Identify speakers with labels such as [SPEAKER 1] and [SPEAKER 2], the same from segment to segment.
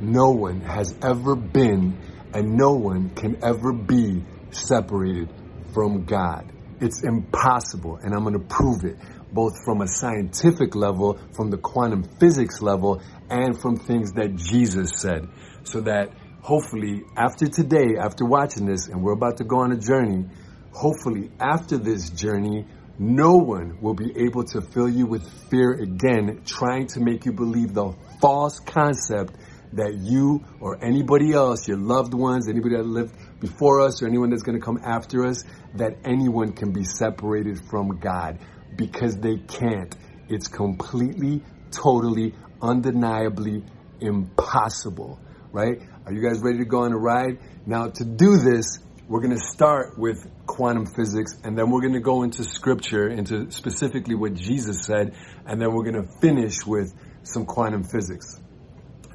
[SPEAKER 1] no one has ever been and no one can ever be separated from God. It's impossible, and I'm going to prove it both from a scientific level, from the quantum physics level, and from things that Jesus said. So that hopefully, after today, after watching this, and we're about to go on a journey, hopefully, after this journey, no one will be able to fill you with fear again, trying to make you believe the false concept that you or anybody else, your loved ones, anybody that lived before us, or anyone that's going to come after us, that anyone can be separated from God because they can't. It's completely, totally, undeniably impossible, right? Are you guys ready to go on a ride? Now, to do this, we're going to start with quantum physics and then we're going to go into scripture, into specifically what Jesus said, and then we're going to finish with some quantum physics.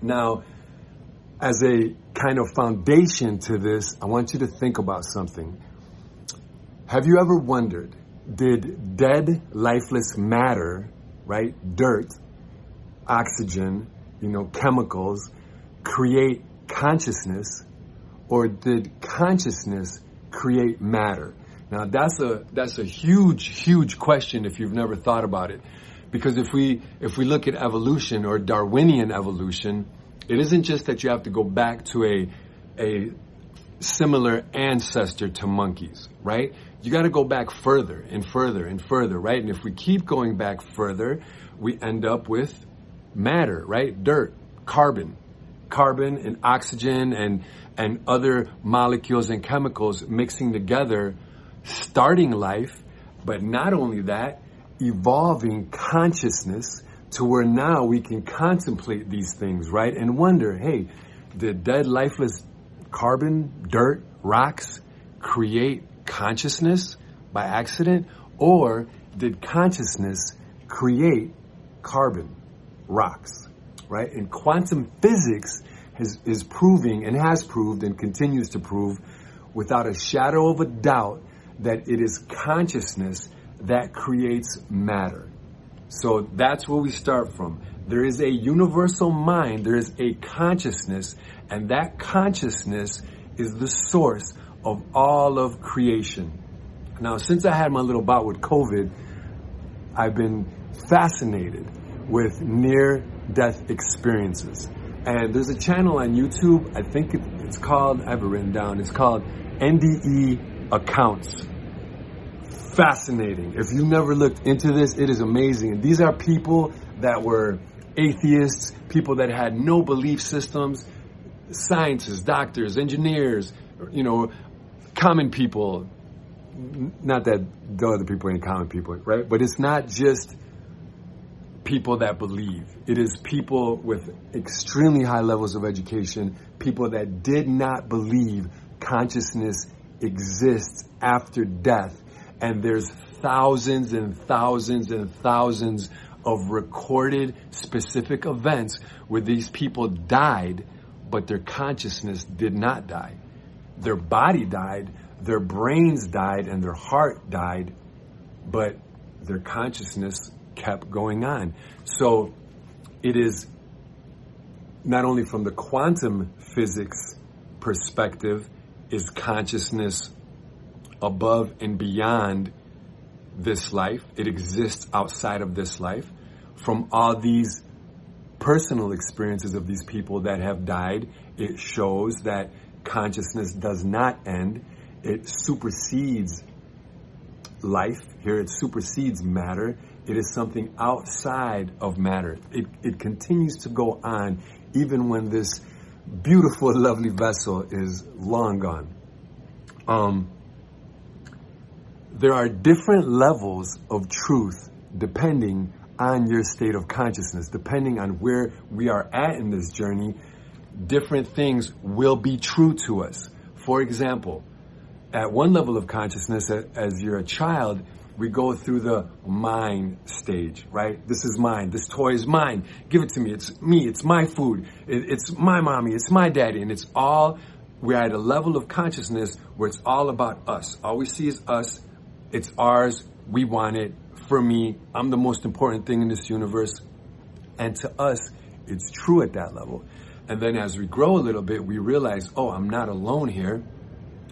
[SPEAKER 1] Now, as a kind of foundation to this, I want you to think about something. Have you ever wondered, did dead, lifeless matter, right, dirt, oxygen, you know, chemicals, create consciousness, or did consciousness create matter? Now that's a that's a huge huge question if you've never thought about it. Because if we if we look at evolution or Darwinian evolution, it isn't just that you have to go back to a a similar ancestor to monkeys, right? You got to go back further and further and further, right? And if we keep going back further, we end up with matter, right? Dirt, carbon, carbon and oxygen and and other molecules and chemicals mixing together, starting life, but not only that, evolving consciousness to where now we can contemplate these things, right? And wonder, hey, did dead, lifeless carbon, dirt, rocks create consciousness by accident? Or did consciousness create carbon, rocks, right? And quantum physics is, is proving and has proved and continues to prove without a shadow of a doubt that it is consciousness that creates matter. So that's where we start from. There is a universal mind, there is a consciousness, and that consciousness is the source of all of creation. Now, since I had my little bout with COVID, I've been fascinated with near death experiences. And there's a channel on YouTube, I think it's called, I have it written down, it's called NDE Accounts fascinating. If you never looked into this, it is amazing. And these are people that were atheists, people that had no belief systems, scientists, doctors, engineers, you know, common people. Not that the other people ain't common people, right? But it's not just people that believe. It is people with extremely high levels of education, people that did not believe consciousness exists after death and there's thousands and thousands and thousands of recorded specific events where these people died, but their consciousness did not die. Their body died, their brains died, and their heart died, but their consciousness kept going on. So it is not only from the quantum physics perspective is consciousness above and beyond this life. It exists outside of this life. From all these personal experiences of these people that have died, it shows that consciousness does not end. It supersedes life. Here it supersedes matter. It is something outside of matter. It, it continues to go on even when this beautiful, lovely vessel is long gone. Um, there are different levels of truth depending on your state of consciousness, depending on where we are at in this journey, different things will be true to us. For example, at one level of consciousness, as you're a child, we go through the mine stage, right? This is mine. This toy is mine. Give it to me. It's me. It's my food. It's my mommy. It's my daddy. And it's all, we're at a level of consciousness where it's all about us. All we see is us it's ours. We want it. For me, I'm the most important thing in this universe. And to us, it's true at that level. And then as we grow a little bit, we realize, oh, I'm not alone here.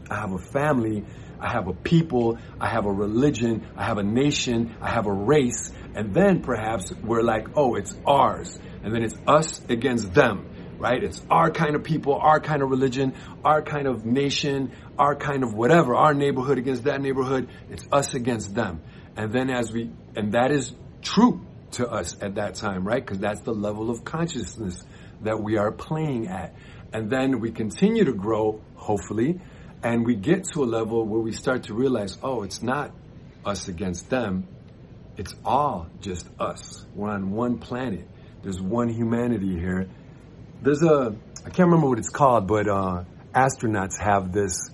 [SPEAKER 1] I have a family. I have a people. I have a religion. I have a nation. I have a race. And then perhaps we're like, oh, it's ours. And then it's us against them, right? It's our kind of people, our kind of religion, our kind of nation, our kind of whatever, our neighborhood against that neighborhood. It's us against them. And then as we, and that is true to us at that time, right? Because that's the level of consciousness that we are playing at. And then we continue to grow, hopefully, and we get to a level where we start to realize, oh, it's not us against them. It's all just us. We're on one planet. There's one humanity here. There's a, I can't remember what it's called, but uh, astronauts have this,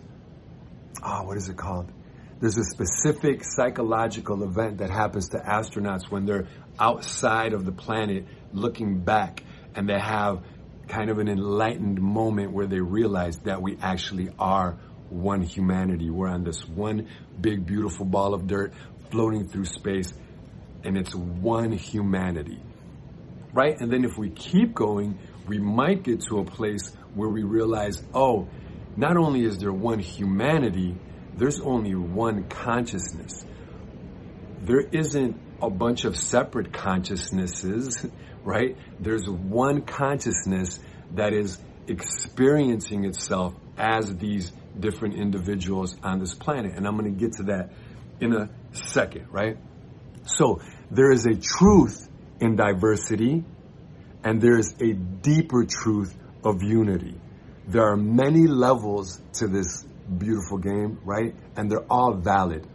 [SPEAKER 1] ah, oh, what is it called? There's a specific psychological event that happens to astronauts when they're outside of the planet looking back and they have kind of an enlightened moment where they realize that we actually are one humanity. We're on this one big, beautiful ball of dirt floating through space, and it's one humanity. Right? And then if we keep going, we might get to a place where we realize, oh, not only is there one humanity, there's only one consciousness. There isn't a bunch of separate consciousnesses, right? There's one consciousness that is experiencing itself as these different individuals on this planet. And I'm going to get to that in a second, right? So there is a truth in diversity and there is a deeper truth of unity. There are many levels to this beautiful game, right? And they're all valid.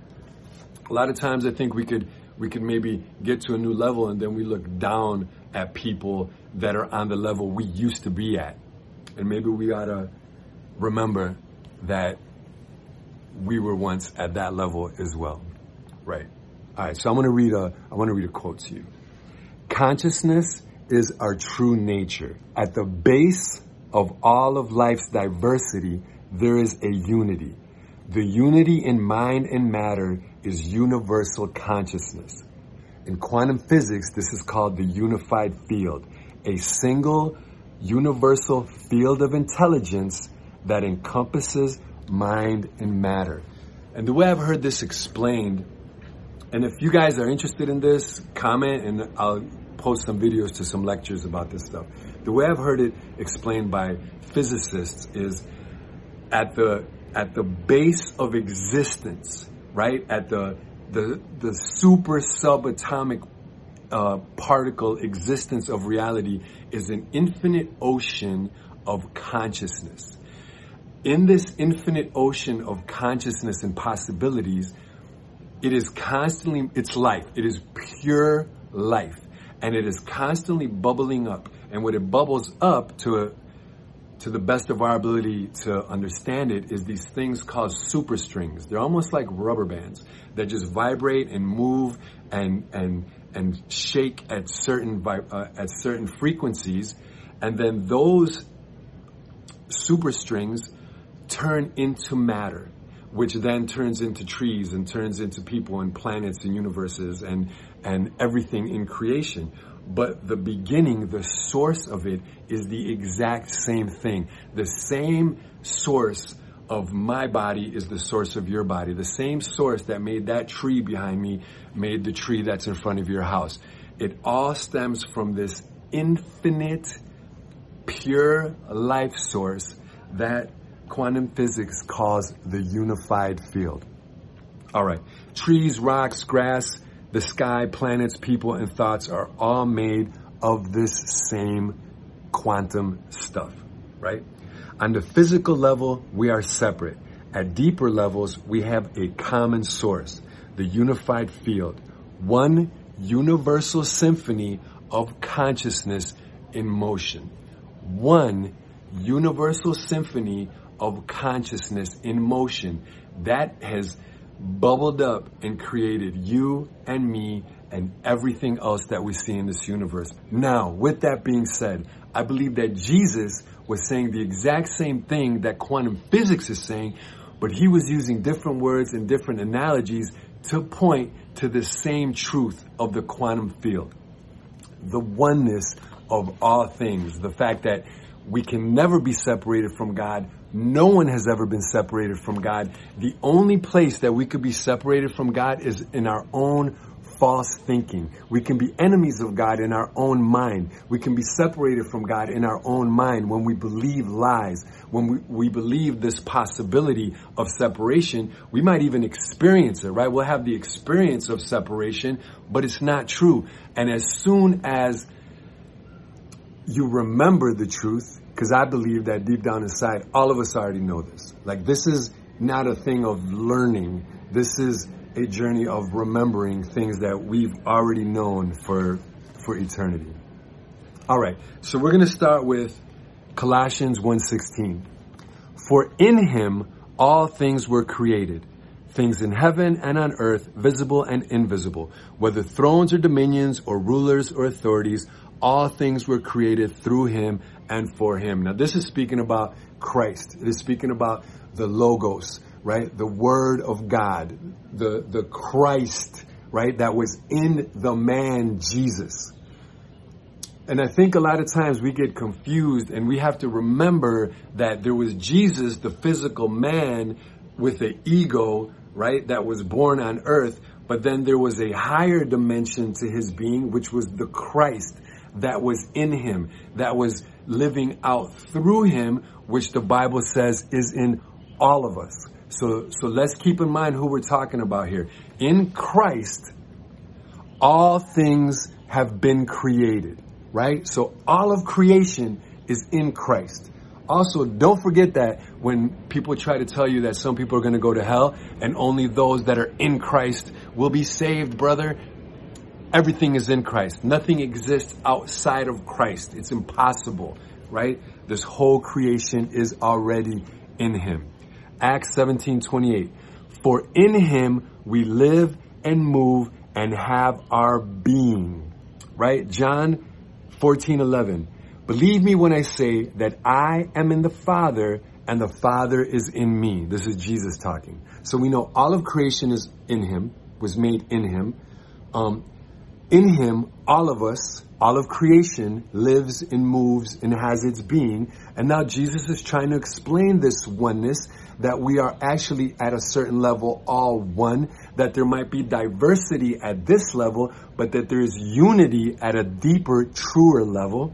[SPEAKER 1] A lot of times I think we could we could maybe get to a new level and then we look down at people that are on the level we used to be at. And maybe we ought to remember that we were once at that level as well. Right. All right. So I'm going to read a, I want to read a quote to you. Consciousness is our true nature. At the base of all of life's diversity, there is a unity. The unity in mind and matter is universal consciousness. In quantum physics, this is called the unified field, a single universal field of intelligence that encompasses mind and matter. And the way I've heard this explained, and if you guys are interested in this, comment and I'll post some videos to some lectures about this stuff. The way I've heard it explained by physicists is at the at the base of existence, right? At the the the super subatomic uh, particle existence of reality is an infinite ocean of consciousness. In this infinite ocean of consciousness and possibilities, it is constantly, it's life. It is pure life. And it is constantly bubbling up. And when it bubbles up to a, to the best of our ability to understand it is these things called superstrings. They're almost like rubber bands that just vibrate and move and and and shake at certain uh, at certain frequencies, and then those superstrings turn into matter, which then turns into trees and turns into people and planets and universes and and everything in creation but the beginning, the source of it is the exact same thing. The same source of my body is the source of your body. The same source that made that tree behind me made the tree that's in front of your house. It all stems from this infinite, pure life source that quantum physics calls the unified field. All right. Trees, rocks, grass, the sky, planets, people, and thoughts are all made of this same quantum stuff, right? On the physical level, we are separate. At deeper levels, we have a common source, the unified field, one universal symphony of consciousness in motion. One universal symphony of consciousness in motion that has bubbled up and created you and me and everything else that we see in this universe. Now, with that being said, I believe that Jesus was saying the exact same thing that quantum physics is saying, but he was using different words and different analogies to point to the same truth of the quantum field. The oneness of all things. The fact that We can never be separated from God. No one has ever been separated from God. The only place that we could be separated from God is in our own false thinking. We can be enemies of God in our own mind. We can be separated from God in our own mind when we believe lies, when we, we believe this possibility of separation. We might even experience it, right? We'll have the experience of separation, but it's not true. And as soon as you remember the truth, because I believe that deep down inside, all of us already know this. Like, this is not a thing of learning. This is a journey of remembering things that we've already known for for eternity. All right. So we're going to start with Colossians 1:16. For in him all things were created, things in heaven and on earth, visible and invisible, whether thrones or dominions or rulers or authorities, all things were created through him and for him. Now this is speaking about Christ. It is speaking about the logos, right? The word of God, the, the Christ, right? That was in the man Jesus. And I think a lot of times we get confused and we have to remember that there was Jesus, the physical man with an ego, right? That was born on earth. But then there was a higher dimension to his being, which was the Christ that was in him, that was living out through him, which the Bible says is in all of us. So, so let's keep in mind who we're talking about here. In Christ, all things have been created, right? So all of creation is in Christ. Also, don't forget that when people try to tell you that some people are going to go to hell and only those that are in Christ will be saved, brother, everything is in Christ. Nothing exists outside of Christ. It's impossible, right? This whole creation is already in Him. Acts 17 28. For in him we live and move and have our being. Right? John 14 11. Believe me when I say that I am in the Father and the Father is in me. This is Jesus talking. So we know all of creation is in him, was made in him. Um, in him, all of us, all of creation lives and moves and has its being. And now Jesus is trying to explain this oneness that we are actually at a certain level all one, that there might be diversity at this level, but that there is unity at a deeper, truer level.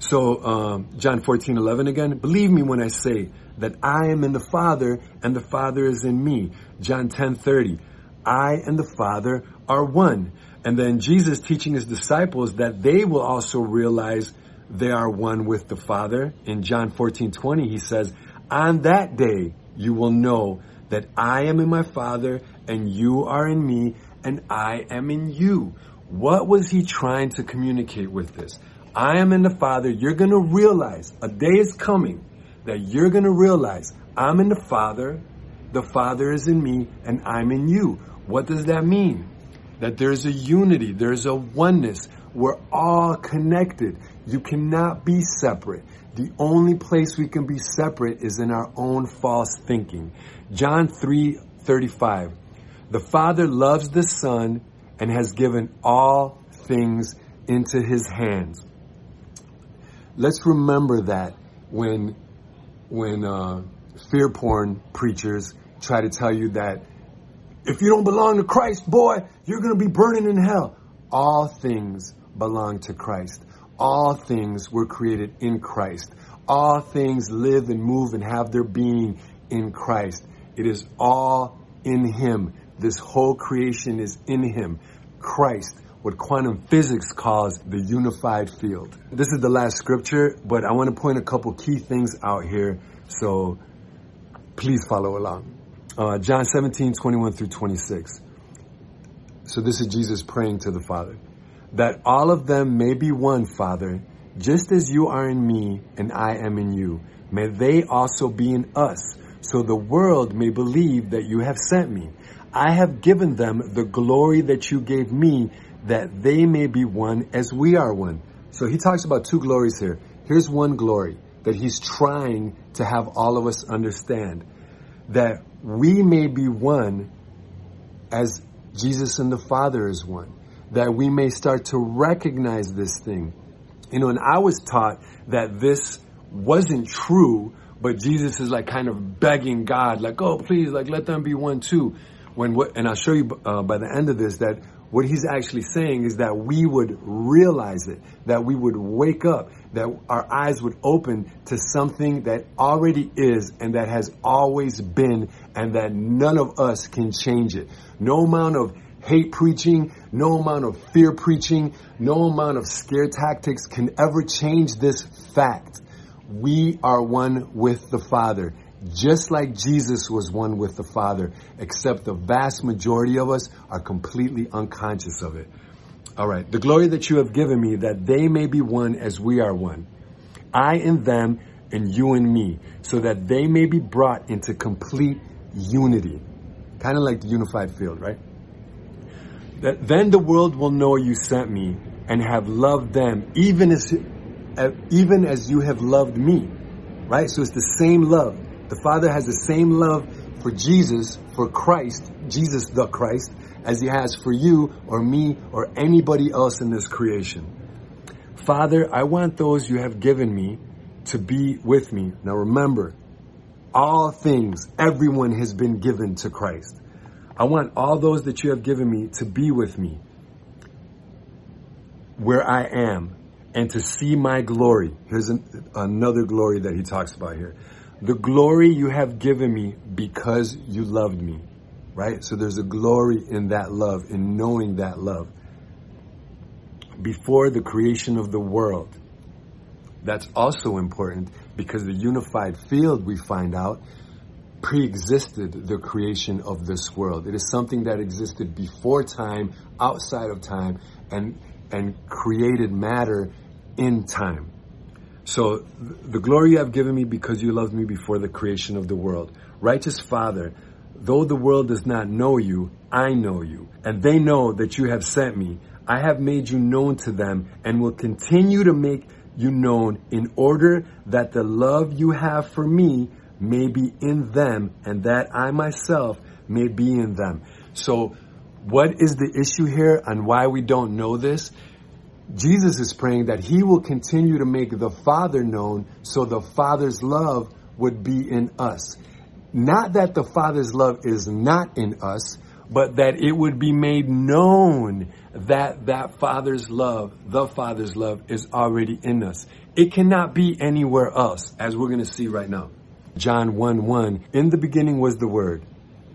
[SPEAKER 1] So, um, John 14, 11 again, believe me when I say that I am in the Father and the Father is in me. John 10, 30, I and the Father are one. And then Jesus teaching his disciples that they will also realize they are one with the Father. In John 14, 20, he says, on that day, you will know that I am in my Father and you are in me and I am in you. What was he trying to communicate with this? I am in the Father. You're going to realize a day is coming that you're going to realize I'm in the Father, the Father is in me, and I'm in you. What does that mean? That there's a unity, there's a oneness. We're all connected. You cannot be separate. The only place we can be separate is in our own false thinking. John 3:35. The Father loves the Son and has given all things into his hands. Let's remember that when when uh, fear porn preachers try to tell you that if you don't belong to Christ, boy, you're going to be burning in hell. All things belong to Christ. All things were created in Christ. All things live and move and have their being in Christ. It is all in Him. This whole creation is in Him. Christ, what quantum physics calls the unified field. This is the last scripture, but I want to point a couple key things out here, so please follow along. Uh, John 17, 21 through 26. So this is Jesus praying to the Father that all of them may be one, Father, just as you are in me and I am in you. May they also be in us, so the world may believe that you have sent me. I have given them the glory that you gave me, that they may be one as we are one. So he talks about two glories here. Here's one glory that he's trying to have all of us understand that we may be one as Jesus and the Father is one that we may start to recognize this thing. You know, and I was taught that this wasn't true, but Jesus is like kind of begging God, like, oh, please, like, let them be one too. When what, and I'll show you uh, by the end of this that what he's actually saying is that we would realize it, that we would wake up, that our eyes would open to something that already is and that has always been and that none of us can change it. No amount of hate preaching, no amount of fear preaching, no amount of scare tactics can ever change this fact. We are one with the Father, just like Jesus was one with the Father, except the vast majority of us are completely unconscious of it. All right. The glory that you have given me, that they may be one as we are one. I and them and you and me, so that they may be brought into complete unity. Kind of like the unified field, right? That then the world will know you sent me and have loved them even as uh, even as you have loved me. Right? So it's the same love. The Father has the same love for Jesus, for Christ, Jesus the Christ, as he has for you or me or anybody else in this creation. Father, I want those you have given me to be with me. Now remember, all things, everyone has been given to Christ. I want all those that you have given me to be with me where I am and to see my glory. Here's an, another glory that he talks about here. The glory you have given me because you loved me, right? So there's a glory in that love, in knowing that love. Before the creation of the world. That's also important because the unified field, we find out, pre-existed the creation of this world. It is something that existed before time, outside of time, and and created matter in time. So the glory you have given me because you loved me before the creation of the world. Righteous Father, though the world does not know you, I know you, and they know that you have sent me. I have made you known to them and will continue to make you known in order that the love you have for me may be in them and that I myself may be in them. So what is the issue here and why we don't know this? Jesus is praying that he will continue to make the Father known so the Father's love would be in us. Not that the Father's love is not in us, but that it would be made known that that Father's love, the Father's love is already in us. It cannot be anywhere else, as we're going to see right now. John 1 1, in the beginning was the Word,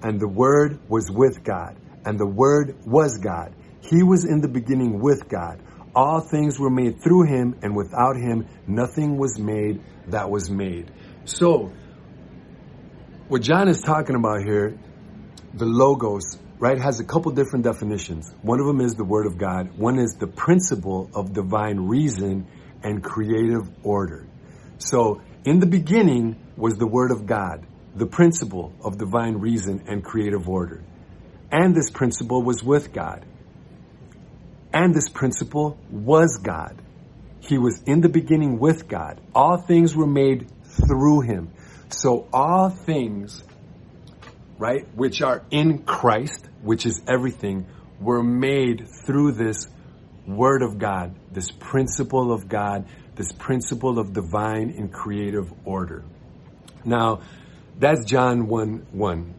[SPEAKER 1] and the Word was with God, and the Word was God. He was in the beginning with God. All things were made through him, and without him, nothing was made that was made. So, what John is talking about here, the logos, right, has a couple different definitions. One of them is the Word of God, one is the principle of divine reason and creative order. So, in the beginning, was the Word of God, the principle of divine reason and creative order. And this principle was with God. And this principle was God. He was in the beginning with God. All things were made through him. So all things, right, which are in Christ, which is everything, were made through this word of God, this principle of God, this principle of divine and creative order. Now, that's John 1 1.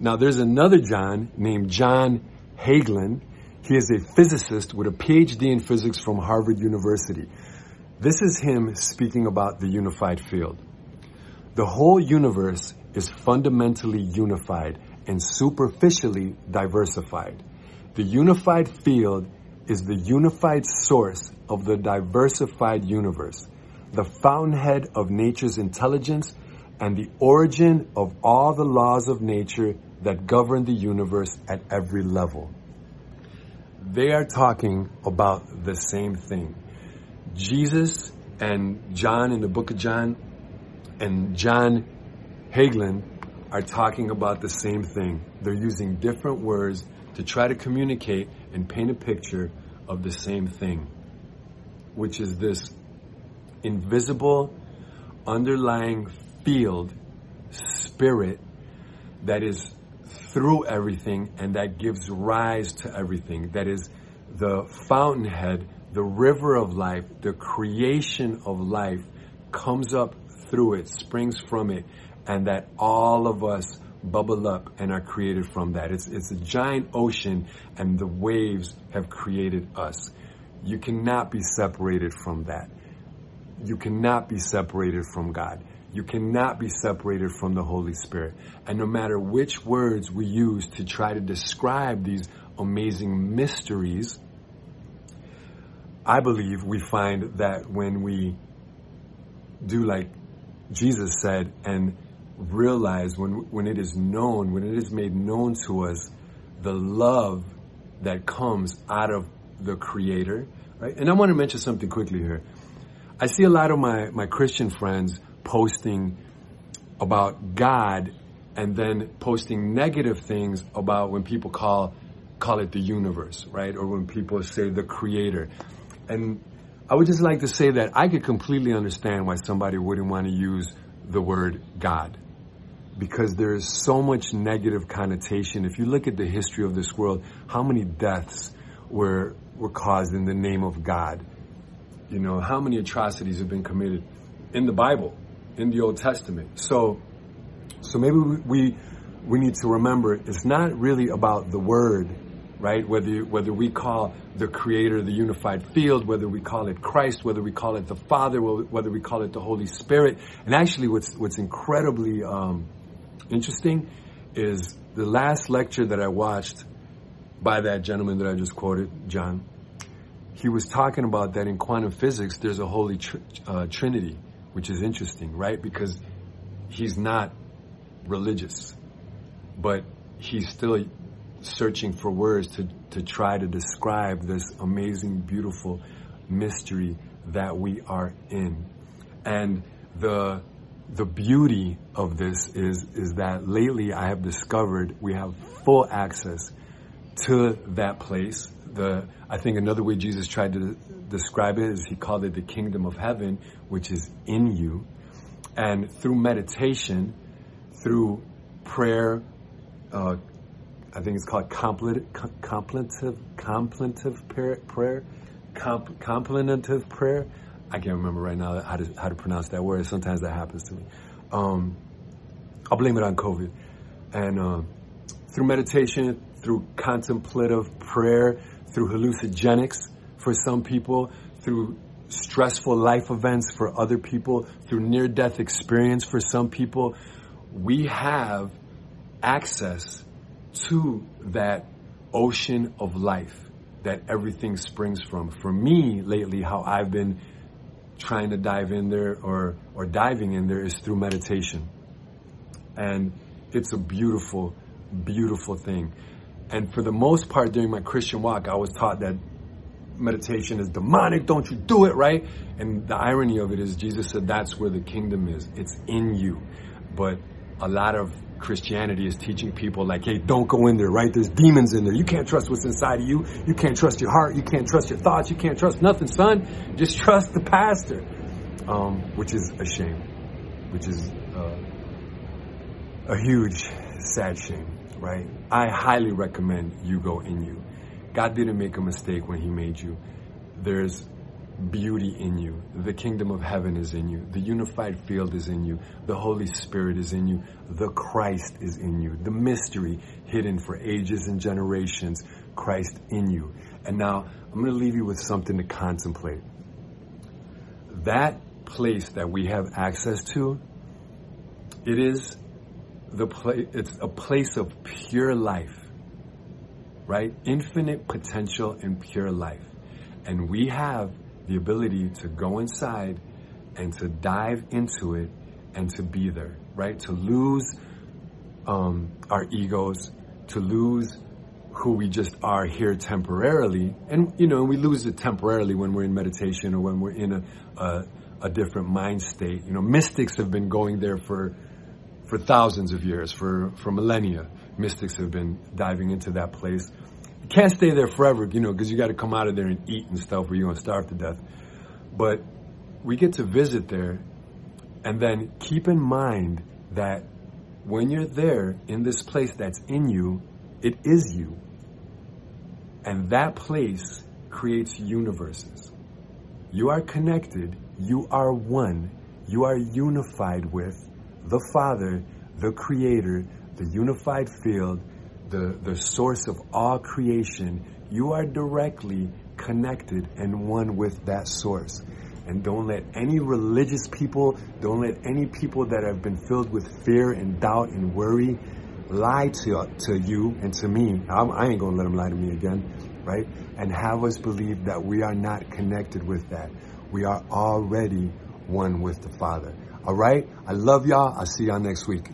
[SPEAKER 1] Now, there's another John named John Hagelin. He is a physicist with a PhD in physics from Harvard University. This is him speaking about the unified field. The whole universe is fundamentally unified and superficially diversified. The unified field is the unified source of the diversified universe, the fountainhead of nature's intelligence and the origin of all the laws of nature that govern the universe at every level. They are talking about the same thing. Jesus and John in the book of John and John Hagelin are talking about the same thing. They're using different words to try to communicate and paint a picture of the same thing, which is this invisible underlying field, spirit that is through everything and that gives rise to everything. That is the fountainhead the river of life, the creation of life comes up through it, springs from it, and that all of us bubble up and are created from that. It's, it's a giant ocean and the waves have created us. You cannot be separated from that. You cannot be separated from God. You cannot be separated from the Holy Spirit. And no matter which words we use to try to describe these amazing mysteries, I believe we find that when we do like Jesus said and realize when, when it is known, when it is made known to us, the love that comes out of the Creator, right? And I want to mention something quickly here. I see a lot of my, my Christian friends posting about God and then posting negative things about when people call call it the universe, right? Or when people say the creator. And I would just like to say that I could completely understand why somebody wouldn't want to use the word God. Because there is so much negative connotation. If you look at the history of this world, how many deaths were were caused in the name of God? You know, how many atrocities have been committed in the Bible, in the Old Testament? So so maybe we we need to remember it's not really about the word right? Whether, whether we call the creator the unified field, whether we call it Christ, whether we call it the Father, whether we call it the Holy Spirit. And actually what's, what's incredibly, um, interesting is the last lecture that I watched by that gentleman that I just quoted, John. He was talking about that in quantum physics, there's a holy tr- uh, trinity, which is interesting, right? Because he's not religious, but he's still searching for words to, to try to describe this amazing, beautiful mystery that we are in. And the, the beauty of this is, is that lately I have discovered we have full access to that place. The, I think another way Jesus tried to describe it is he called it the kingdom of heaven, which is in you. And through meditation, through prayer, uh, I think it's called contemplative, contemplative prayer, contemplative prayer. I can't remember right now how to, how to pronounce that word. Sometimes that happens to me. Um, I'll blame it on COVID. And uh, through meditation, through contemplative prayer, through hallucinogenics for some people, through stressful life events for other people, through near death experience for some people, we have access to that ocean of life that everything springs from. For me, lately, how I've been trying to dive in there or, or diving in there is through meditation. And it's a beautiful, beautiful thing. And for the most part during my Christian walk, I was taught that meditation is demonic, don't you do it, right? And the irony of it is Jesus said that's where the kingdom is. It's in you. But a lot of Christianity is teaching people like, hey, don't go in there, right? There's demons in there. You can't trust what's inside of you. You can't trust your heart. You can't trust your thoughts. You can't trust nothing, son. Just trust the pastor. Um, which is a shame. Which is uh, a huge, sad shame, right? I highly recommend you go in you. God didn't make a mistake when he made you. There's beauty in you. The kingdom of heaven is in you. The unified field is in you. The Holy Spirit is in you. The Christ is in you. The mystery hidden for ages and generations, Christ in you. And now I'm going to leave you with something to contemplate. That place that we have access to, it is the place, it's a place of pure life, right? Infinite potential and pure life. And we have the ability to go inside and to dive into it and to be there, right? To lose um, our egos, to lose who we just are here temporarily. And, you know, we lose it temporarily when we're in meditation or when we're in a, a, a different mind state. You know, mystics have been going there for, for thousands of years, for, for millennia. Mystics have been diving into that place You can't stay there forever, you know, because you got to come out of there and eat and stuff, or you're gonna starve to death. But we get to visit there, and then keep in mind that when you're there in this place that's in you, it is you. And that place creates universes. You are connected, you are one, you are unified with the Father, the Creator, the unified field, the, the source of all creation. You are directly connected and one with that source. And don't let any religious people, don't let any people that have been filled with fear and doubt and worry lie to, to you and to me. I'm, I ain't to let them lie to me again, right? And have us believe that we are not connected with that. We are already one with the Father. All right? I love y'all. I'll see y'all next week.